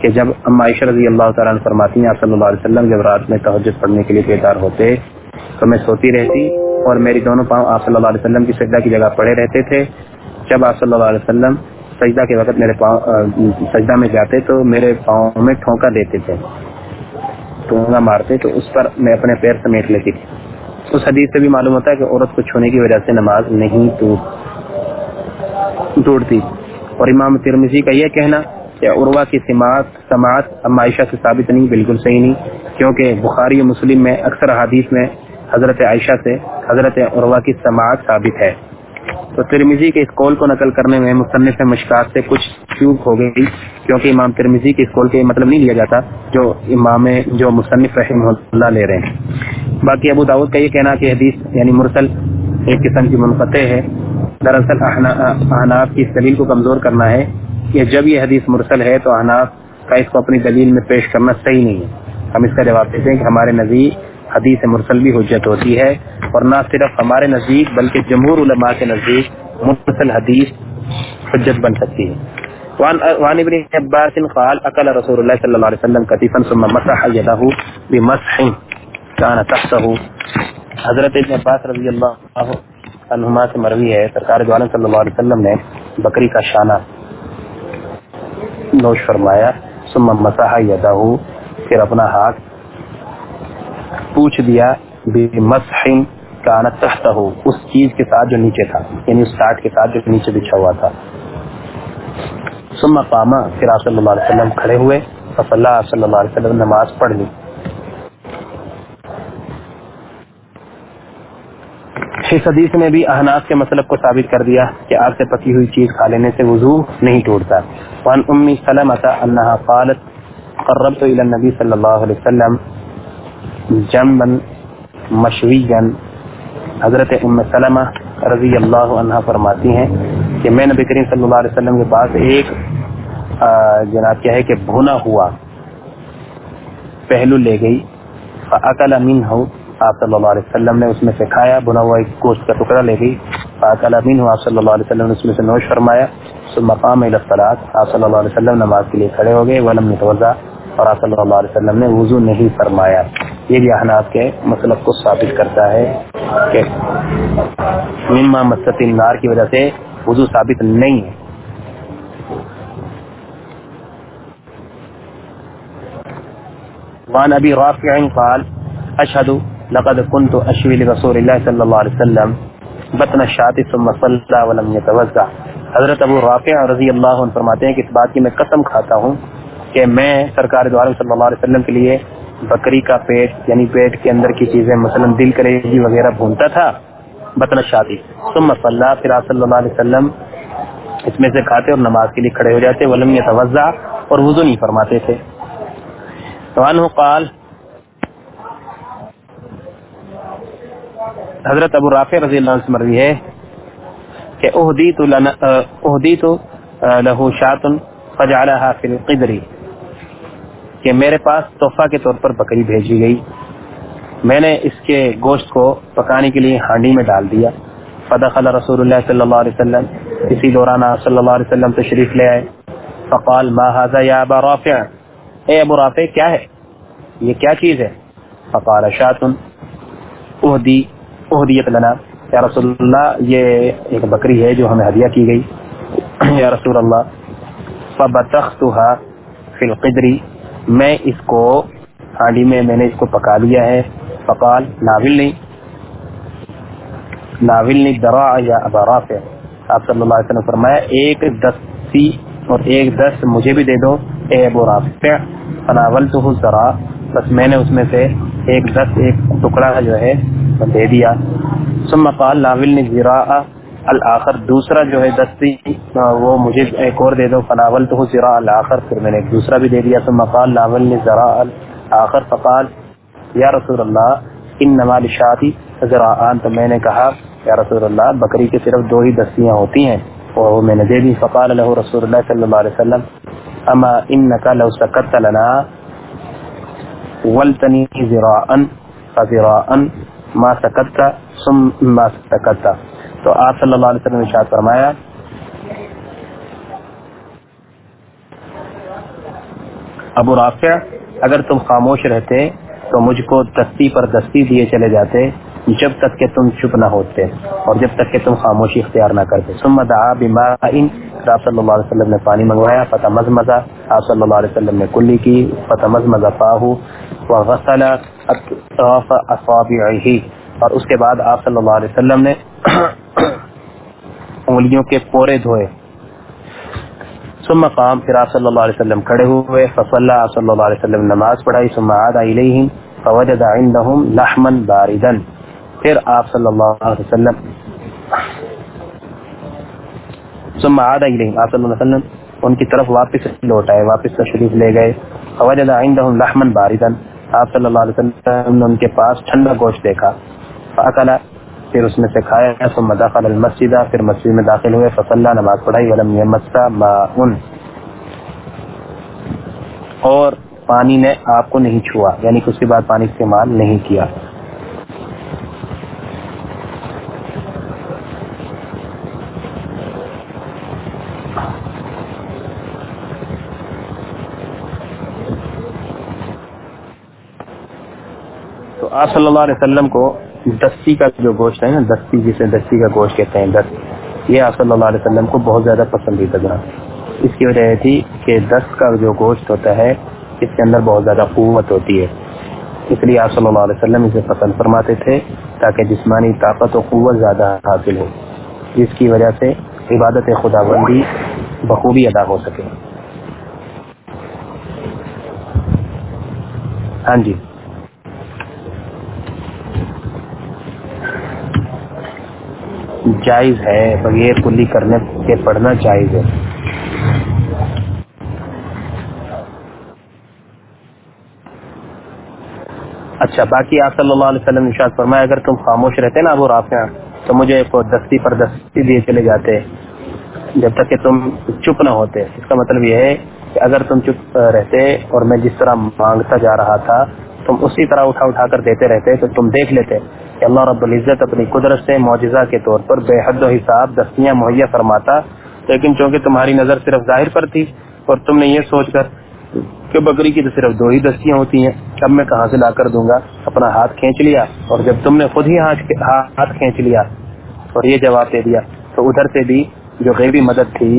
کہ جب ام عائشہ رضی اللہ تعالیٰ عنہ فرماتی ہیں، آپ صلی اللہ علیہ وسلم جب رات میں تہجد پڑھنے کے لیے بیدار ہوتے تو میں سوتی رہتی اور میری دونوں پاؤں آپ صلی اللہ علیہ وسلم کی سجدہ کی جگہ پڑے رہتے تھے۔ جب آپ صلی اللہ علیہ وسلم سجدہ کے وقت میرے پاؤں سجدہ میں جاتے تو میرے پاؤں میں ٹھونکا دیتے تھے، ٹھونکا مارتے تو اس پر میں اپنے پیر سمیٹ لیتی تھی۔ اس حدیث سے بھی معلوم ہوتا ہے کہ عورت کو چھونے کی وجہ سے نماز نہیں ٹوٹتی اور امام ترمزی کا یہ کہنا کہ عروا کی سماعت سماعت ام عائشہ سے ثابت نہیں، بالکل صحیح نہیں، کیونکہ بخاری مسلم میں اکثر حدیث میں حضرت عائشہ سے حضرت عروا کی سماعت ثابت ہے۔ تو ترمیزی کے اس قول کو نقل کرنے میں مصنف مشکات سے کچھ چوک ہو گئی، کیونکہ امام ترمیزی کے اس قول کے مطلب نہیں لیا جاتا جو امام جو مصنف رحم اللہ لے رہے ہیں۔ باقی ابو داود کا یہ کہنا کہ حدیث یعنی مرسل ایک قسم کی منقطع ہے۔ دراصل احناف کی اس دلیل کو کمزور کرنا ہے۔ کہ جب یہ حدیث مرسل ہے تو احناف کا اس کو اپنی دلیل میں پیش کرنا صحیح نہیں ہے۔ ہم اس کا جواب دیتے ہیں کہ ہمارے نزدیک حدیث مرسل بھی حجت ہوتی ہے اور نہ صرف ہمارے نزدیک بلکہ جمہور علماء کے نزدیک مرسل حدیث حجت بن سکتی ہے۔ وعن ابن عباس قال اكل رسول الله صلى الله عليه وسلم كتفا ثم مسح يده بمسح كان تحته۔ حضرت ابن عباس رضی اللہ عنہما سے مروی ہے۔ سرکار دو عالم صلی اللہ علیہ وسلم نے بکری کا شانہ نوش فرمایا، ثم مسح یدہ پھر اپنا ہاتھ پوچھ دیا، بمسح کان تحتہ اس چیز کے ساتھ جو نیچے تھا یعنی اس ساٹھ کے ساتھ جو نیچے بچھا ہوا تھا۔ ثم قاما پھر آپ صلی اللہ علیہ وسلم کھڑے ہوئے صلی اللہ صلی اللہ علیہ وسلم نماز پڑھ لی۔ اس حدیث میں بھی احناف کے مطلب کو ثابت کر دیا کہ آگ سے پکی ہوئی چیز کھا لینے سے وضو نہیں ٹوٹتا۔ وان امی سلمت انہا قالت، قربت الى النبی صلی اللہ علیہ وسلم جمن مشویگن حضرت ام سلمہ رضی اللہ عنہ فرماتی ہیں کہ میں نبی کریم صلی اللہ علیہ وسلم کے پاس ایک جناب کیا ہے کہ بھونا ہوا پہلو لے گئی عقل امین ہو آپ صلی اللہ علیہ وسلم نے اس میں سے کھایا بھنا ہوا ایک گوشت کا ٹکڑا لے گئی عقل امین ہو آپ صلی اللہ علیہ وسلم نے اس میں سے نوش فرمایا۔ مقام الفلاط آپ صلی اللہ علیہ وسلم نماز کے لیے کھڑے ہو گئے، ولم توضا اور آپ صلی اللہ علیہ وسلم نے وضو نہیں فرمایا۔ یہ بھی احناف کے مطلب کو ثابت کرتا ہے کہ مما مست النار کی وجہ سے وضو ثابت نہیں ہے۔ وان ابی رافع قال اشهد لقد كنت اشوي لرسول الله صلى الله عليه وسلم بطن الشاة ثم صلى ولم يتوضا حضرت ابو رافع رضی اللہ عنہ فرماتے ہیں کہ اس بات کی میں قسم کھاتا ہوں کہ میں سرکار دو عالم صلی اللہ علیہ وسلم کے لیے بکری کا پیٹ یعنی پیٹ کے اندر کی چیزیں مثلا دل کلیجی وغیرہ بھونتا تھا، بطن شادی ثم صلی پھر آپ صلی اللہ علیہ وسلم اس میں سے کھاتے اور نماز کے لیے کھڑے ہو جاتے، ولم توجہ اور وضو نہیں فرماتے تھے۔ قال حضرت ابو رافع رضی اللہ عنہ سے مروی ہے کہ اہدیت اہدیت له شات فجعلها کہ میرے پاس تحفہ کے طور پر بکری بھیجی گئی۔ میں نے اس کے گوشت کو پکانے کے لیے ہانڈی میں ڈال دیا۔ فدخل رسول اللہ صلی اللہ علیہ وسلم۔ اسی دوران صلی اللہ علیہ وسلم تشریف لے آئے۔ فقال، ما هذا یا ابا رافع؟ اے ابو رافع، کیا ہے؟ یہ کیا چیز ہے؟ فقال، شاتن. اہدی اہدیت لنا. یا رسول اللہ یہ ایک بکری ہے جو ہمیں ہدیہ کی گئی. یا رسول اللہ فبتختها فی القدری میں اس کو ہانڈی میں میں نے اس کو پکا لیا ہے. فقال، ناول نہیں. ناول نہیں درا یا اباراف ہے آپ صلی اللہ علیہ وسلم فرمایا، ایک دستی اور ایک دس مجھے بھی دے دو. اے ابو رافع فناول تو ذرا بس میں نے اس میں سے ایک دس، ایک ٹکڑا جو ہے دے دیا. ثم قال ناول نے ذرا الآخر دوسرا جو ہے دستی وہ مجھے ایک اور دے دو فناول تو ذرا الآخر پھر میں نے دوسرا بھی دے دیا. تو مقال ناول نے ذرا الآخر فقال، یا رسول اللہ ان نمال شادی ذرا تو میں نے کہا، یا رسول اللہ، بکری کے صرف دو ہی دستیاں ہوتی ہیں، اور وہ میں نے دے دی. فقال له رسول اللہ صلی اللہ علیہ وسلم، اما انك لو سكت لنا ولتني ذراعا فذراعا ما سكت سم ما سكت تو آپ صلی اللہ علیہ وسلم نے شاد فرمایا، ابو رافع، اگر تم خاموش رہتے تو مجھ کو دستی پر دستی دیے چلے جاتے جب تک کہ تم چپ نہ ہوتے اور جب تک کہ تم خاموشی اختیار نہ کرتے۔ ثم دعا بما ان آپ صلی اللہ علیہ وسلم نے پانی منگوایا فتح مزمزہ آپ صلی اللہ علیہ وسلم نے کلی کی فتح مزمزہ پاہو وغسل اطراف اصابعه اور اس کے بعد آپ صلی اللہ علیہ وسلم نے انگلیوں کے پورے دھوئے۔ ثم قام، پھر آپ صلی اللہ علیہ وسلم کھڑے ہوئے۔ فصلى آپ صلی اللہ علیہ وسلم نماز پڑھائی۔ ثم عاد الیہم، فوجد عندهم لحما باردا پھر آپ صلی اللہ علیہ وسلم۔ ثم عاد الیہم آپ صلی اللہ علیہ وسلم ان کی طرف واپس لوٹ آئے، واپس تشریف لے گئے۔ فوجد عندهم لحما باردا۔ آپ صلی اللہ علیہ وسلم نے ان کے پاس ٹھنڈا گوشت دیکھا۔ فاکل، پھر اس میں سے کھایا، ثم دخل المسجد، پھر مسجد میں داخل ہوئے۔ فصلى نماز پڑھائی، ولم يمس ماء۔ اور پانی نے آپ کو نہیں چھوا یعنی کہ اس کے بعد پانی استعمال نہیں کیا۔ آپ صلی اللہ علیہ وسلم کو دستی کا جو گوشت ہے نا، دستی جسے دستی کا گوشت کہتے ہیں دست یہ آپ صلی اللہ علیہ وسلم کو بہت زیادہ پسندیدہ بنا اس کی وجہ یہ تھی کہ دست کا جو گوشت ہوتا ہے، اس کے اندر بہت زیادہ قوت ہوتی ہے۔ اس لیے آپ صلی اللہ علیہ وسلم اسے پسند فرماتے تھے تاکہ جسمانی طاقت و قوت زیادہ حاصل ہو۔ جس کی وجہ سے عبادت خدا بندی بخوبی ادا ہو سکے۔ ہاں جی۔ جائز ہے، بغیر کلی کرنے کے پڑھنا جائز ہے۔ اچھا باقی آپ صلی اللہ علیہ وسلم نشاد فرمایا، اگر تم خاموش رہتے نا ابو رافع، تو مجھے دستی پر دستی دیے چلے جاتے جب تک کہ تم چپ نہ ہوتے۔ اس کا مطلب یہ ہے کہ اگر تم چپ رہتے اور میں جس طرح مانگتا جا رہا تھا، تم اسی طرح اٹھا اٹھا کر دیتے رہتے تو تم دیکھ لیتے۔ کہ اللہ رب العزت اپنی قدرت سے معجزہ کے طور پر بے حد و حساب دستیاں مہیا فرماتا، لیکن چونکہ تمہاری نظر صرف ظاہر پر تھی اور تم نے یہ سوچ کر کہ بکری کی تو صرف دو ہی دستیاں ہوتی ہیں، اب میں کہاں سے لا کر دوں گا؟ اپنا ہاتھ کھینچ لیا اور جب تم نے خود ہی ہاتھ کھینچ لیا اور یہ جواب دے دیا، تو ادھر سے بھی جو غیبی مدد تھی،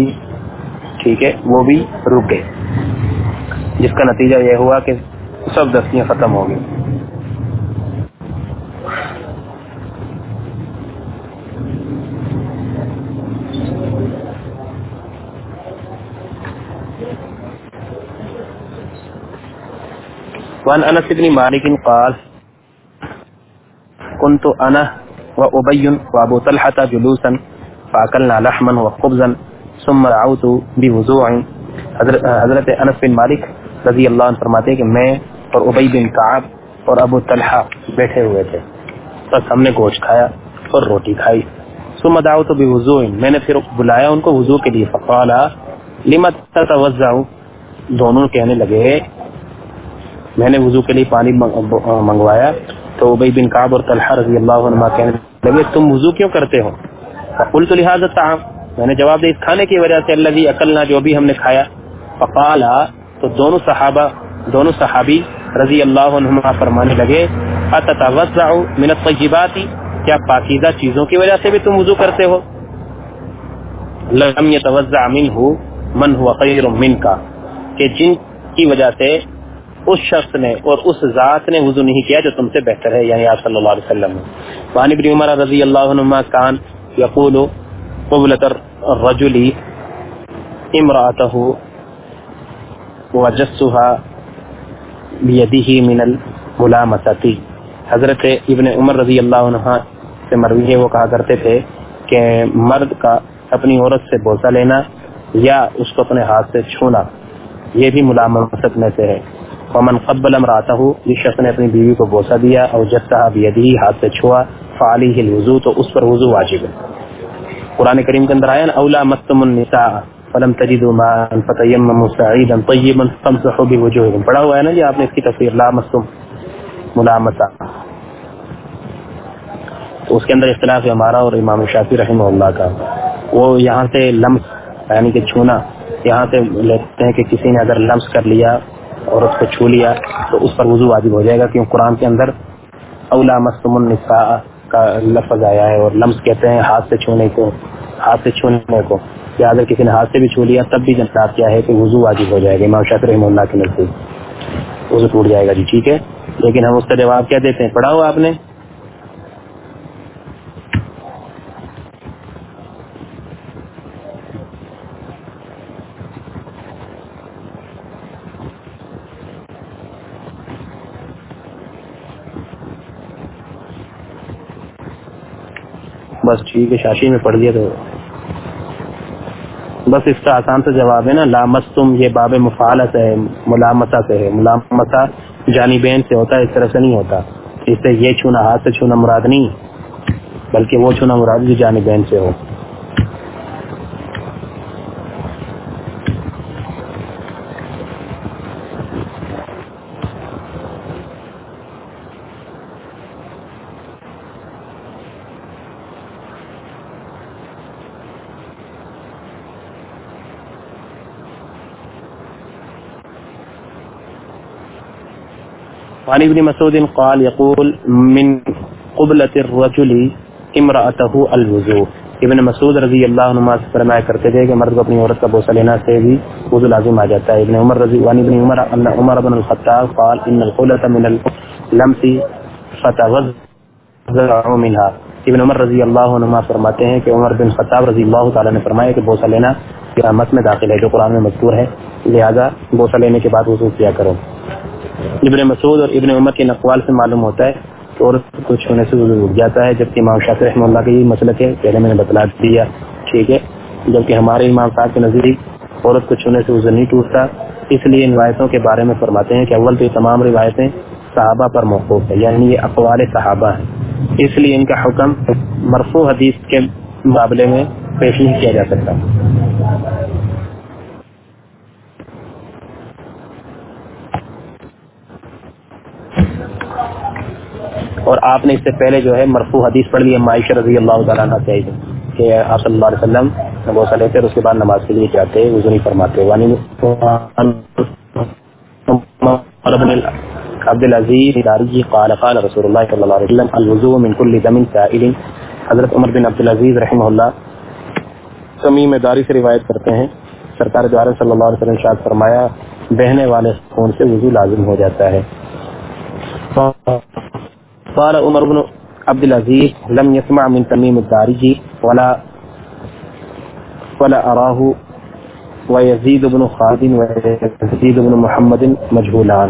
ٹھیک ہے، وہ بھی رک گئے جس کا نتیجہ یہ ہوا کہ سب دستیاں ختم ہو گئی وان انس بن مالك قال كنت انا وابي وابو طلحه جلوسا فاكلنا لحما وخبزا ثم دعوت بوضوع. حضرت انس بن مالک رضی اللہ عنہ فرماتے ہیں کہ میں اور ابی بن کعب اور ابو طلحہ بیٹھے ہوئے تھے۔ بس ہم نے گوشت کھایا اور روٹی کھائی۔ ثم دعوت بوضوع۔ میں نے پھر بلایا ان کو وضو کے لیے۔ فقال لما تتوضع؟ دونوں کہنے لگے میں نے وضو کے لیے پانی منگوایا تو ابئی بن کاب اور طلحہ رضی اللہ عنہ کہنے لگے، تم وضو کیوں کرتے ہو؟ فقل تو لہٰذا تعام میں نے جواب دیا، اس کھانے کی وجہ سے اللہ کی عقل جو بھی ہم نے کھایا. فقال تو دونوں صحابہ، دونوں صحابی رضی اللہ عنہ فرمانے لگے اتتوزع من الطیبات؟ کیا پاکیزہ چیزوں کی وجہ سے بھی تم وضو کرتے ہو؟ لم يتوزع منه من هو خیر من کا کہ جن کی وجہ سے اس شخص نے اور اس ذات نے وضو نہیں کیا جو تم سے بہتر ہے یعنی آپ صلی اللہ علیہ وسلم وان ابن عمر رضی اللہ عنہما کان یقول قبلت الرجل امراته وجسها بيده من الملامسه حضرت ابن عمر رضی اللہ عنہ سے مروی ہے، وہ کہا کرتے تھے کہ مرد کا اپنی عورت سے بوسہ لینا یا اس کو اپنے ہاتھ سے چھونا، یہ بھی ملامست میں سے ہے۔ ومن قبل امراته جس شخص نے اپنی بیوی کو بوسا دیا اور جسها بيده ہاتھ سے چھوا فعليه الوضو، تو اس پر وضو واجب ہے۔ قرآن کریم کے اندر آیا اولا مستم النساء فلم تجدوا ماء فتيمموا سعيدا طيبا فامسحوا بوجوهكم پڑھا ہوا ہے نا جی آپ نے اس کی تفسیر، لا مستم ملامسہ تو اس کے اندر اختلاف ہے ہمارا اور امام شافی رحمہ اللہ کا۔ وہ یہاں سے لمس یعنی کہ چھونا، یہاں سے لیتے ہیں کہ کسی نے اگر لمس کر لیا عورت کو چھو لیا تو اس پر وضو واجب ہو جائے گا کیوں قرآن کے اندر اولا مستم النساء کا لفظ آیا ہے اور لمس کہتے ہیں ہاتھ سے چھونے کو، ہاتھ سے چھونے کو۔ یا اگر کسی نے ہاتھ سے بھی چھو لیا تب بھی جناب کیا ہے کہ وضو واجب ہو جائے گا۔ امام شاطر رحم اللہ کے نزدیک۔ وضو ٹوٹ جائے گا۔ جی ٹھیک ہے۔ لیکن ہم اس کا جواب کیا دیتے ہیں؟ پڑھا ہوا آپ نے؟ بس ٹھیک ہے، شاشی میں پڑھ لیا تو۔ بس اس کا آسان سے جواب ہے نا لامستم یہ باب مفالت ہے ملامتا سے ہے۔ ملامتا جانبین سے ہوتا ہے، اس طرح سے نہیں ہوتا۔ اس سے یہ چھونا ہاتھ سے چھونا مراد نہیں، بلکہ وہ چھونا مراد بھی جانبین سے ہو۔ وعن ابن مسعود قال يقول، من قبلة الرجل امرأته الوضوء. ابن مسعود رضی اللہ عنہ سے فرمایا کرتے تھے کہ مرد کو اپنی عورت کا بوسہ لینا سے بھی وضو لازم آ جاتا ہے۔ ابن عمر رضی وعن ابن عمر، ان عمر بن الخطاب قال، ان الخلة من اللمس فتغذر منها. ابن عمر رضی اللہ عنہ فرماتے ہیں کہ عمر بن خطاب رضی اللہ تعالی نے فرمایا کہ بوسہ لینا قیامت میں داخل ہے، جو قرآن میں مذکور ہے۔ لہذا بوسہ لینے کے بعد وضو کیا کرو۔ ابن مسعود اور ابن عمر کے نقوال سے معلوم ہوتا ہے کہ عورت کو چھونے سے رک جاتا ہے، جبکہ امام شاطر رحمہ اللہ کا یہی مسئلہ ہے پہلے میں نے بتلا دیا، ٹھیک ہے؟ جبکہ ہمارے امام صاحب کے نزدیک عورت کو چھونے سے وزن نہیں ٹوٹتا، اس لیے ان روایتوں کے بارے میں فرماتے ہیں کہ اول تو یہ تمام روایتیں صحابہ پر موقوف ہے یعنی یہ اقوال صحابہ ہیں۔ اس لیے ان کا حکم مرفوع حدیث کے مقابلے میں پیش نہیں کیا جا سکتا۔ اور آپ نے اس سے پہلے جو ہے مرفوع حدیث پڑھ لی ہے معاشر رضی اللہ تعالیٰ عنہ سے۔ کہ آپ صلی اللہ علیہ وسلم بوسا لیتے اور اس کے بعد نماز کے لیے جاتے، وضو نہیں فرماتے۔ عبد العزیز داری قال قال رسول اللہ صلی اللہ علیہ وسلم الوضو من كل دم سائل۔ حضرت عمر بن عبد العزیز رحمہ اللہ سمیم داری سے روایت کرتے ہیں۔ سرکار دوارا صلی اللہ علیہ وسلم شاد فرمایا، بہنے والے خون سے وضو لازم ہو جاتا ہے۔ قال عمر بن عبد العزيز لم يسمع من تميم الدارجي ولا ولا أراه ويزيد بن خالد ويزيد بن محمد مجهولان.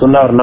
سنا اور نہ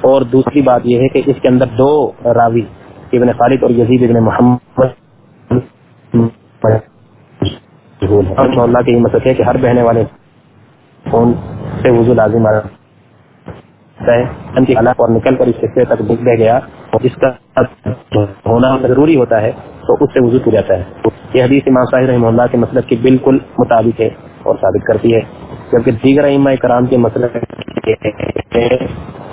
اور دوسری بات یہ ہے کہ اس کے اندر دو راوی، ابن خالد اور یزید ابن محمد اللہ کے یہ مطلب ہے کہ ہر بہنے والے فون سے وضو لازم آ اور نکل کر اس حصے تک بہ گیا جس کا ہونا ضروری ہوتا ہے تو اس سے وضو کی جاتا ہے۔ یہ حدیث امام صاحب رحمہ اللہ کے مطلب کی بالکل مطابق ہے اور ثابت کرتی ہے۔ جبکہ دیگر اما کرام کے مطلب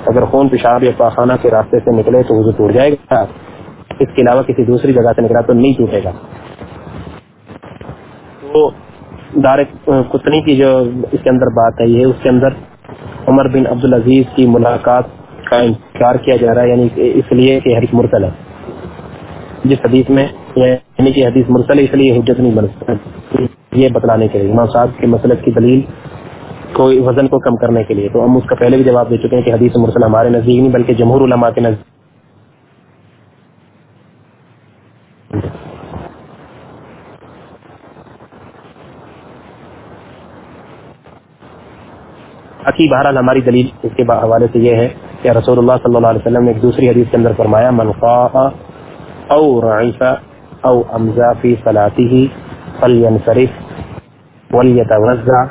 اگر خون پیشاب یا پاخانہ کے راستے سے نکلے تو وضو ٹوٹ جائے گا، اس کے علاوہ کسی دوسری جگہ سے نکلا تو نہیں ٹوٹے گا۔ تو دار کتنی کی جو اس کے اندر بات ہے، یہ اس کے اندر عمر بن عبد العزیز کی ملاقات کا انکار کیا جا رہا ہے یعنی اس لیے کہ حدیث مرسل ہے۔ جس حدیث میں یعنی کہ حدیث مرسل ہے، اس لیے حجت نہیں بن یہ بتلانے کے لیے، امام صاحب کے مسلک کی دلیل کو وزن کو کم کرنے کے لیے۔ تو ہم اس کا پہلے بھی جواب دے چکے ہیں کہ حدیث مرسل ہمارے نزدیک نہیں، بلکہ جمہور علماء کے نزدیک۔ عقی بہرحال ہماری دلیل اس کے حوالے سے یہ ہے کہ رسول اللہ صلی اللہ علیہ وسلم نے ایک دوسری حدیث کے اندر فرمایا منقا او رعیفہ او امزا فی صلاته فلینصرف ولیتوزع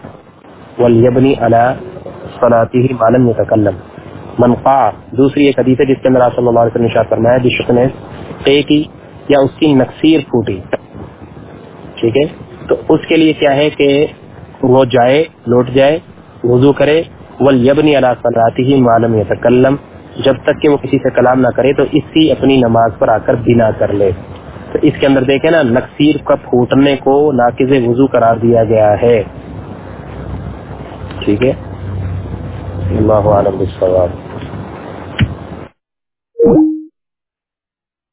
ولیبنی علی صلاته ما لم يتکلم دوسری ایک حدیث ہے جس کے اندر صلی اللہ علیہ وسلم نے فرمایا جس شخص نے قے کی یا اس کی نقصیر پھوٹی۔ ٹھیک ہے؟ تو اس کے لیے کیا ہے کہ وہ جائے، لوٹ جائے، وضو کرے ول یبنی اللہ صلاحی یتکلم جب تک کہ وہ کسی سے کلام نہ کرے تو اسی اپنی نماز پر آ کر بنا کر لے۔ تو اس کے اندر دیکھیں نا نقصیر کا پھوٹنے کو ناقض وضو قرار دیا گیا ہے۔ ٹھیک ہے۔ اللہ عالم السلام